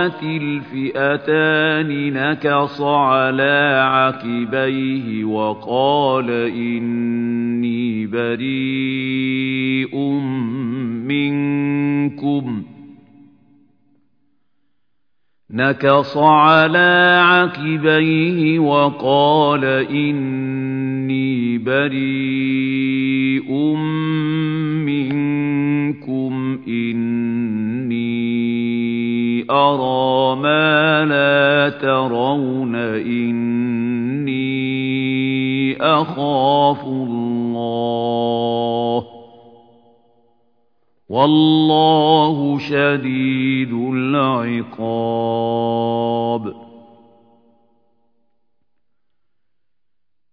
تَرَاءَتِ الْفِئَتَانِ نَكَصَ عَلَى عَقِبَيْهِ وَقَالَ إِنِّي بَرِيءٌ مِنكُمْ نَكَصَ عَلَى عَقِبَيْهِ وَقَالَ إِنِّي بَرِيءٌ مِنكُمْ تَرَوْنَ إِنِّي أَخَافُ اللَّهَ وَاللَّهُ شَدِيدُ الْعِقَابِ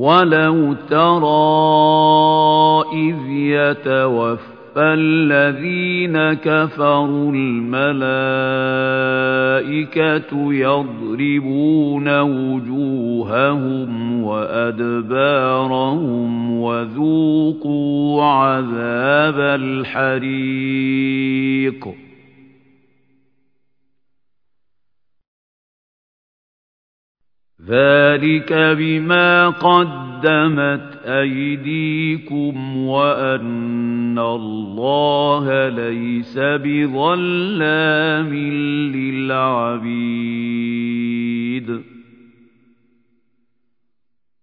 وَلَوْ تَرَىٰ إِذْ يَتَوَفَّى الَّذِينَ كَفَرُوا الْمَلَائِكَةُ يَضْرِبُونَ وُجُوهَهُمْ وَأَدْبَارَهُمْ وَذُوقُوا عَذَابَ الْحَرِيقِ ذَلِكَ بِمَا قَدَّمَتْ أَيْدِيكُمْ وَأَنَّ اللَّهَ لَيْسَ بِظَلَّامٍ لِّلْعَبِيدِ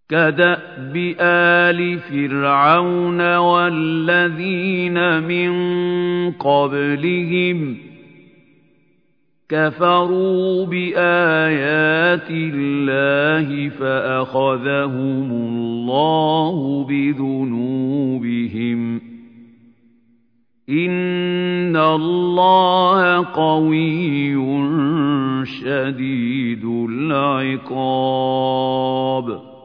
كَدَأْبِ آلِ فِرْعَوْنَ وَالَّذِينَ مِن قَبْلِهِمْ كَفَرُوا بِآيَاتِ اللَّهِ فَأَخَذَهُمُ اللَّهُ بِذُنُوبِهِمْ ۗ. إِنَّ اللَّهَ قَوِيٌّ شَدِيدُ الْعِقَابِ.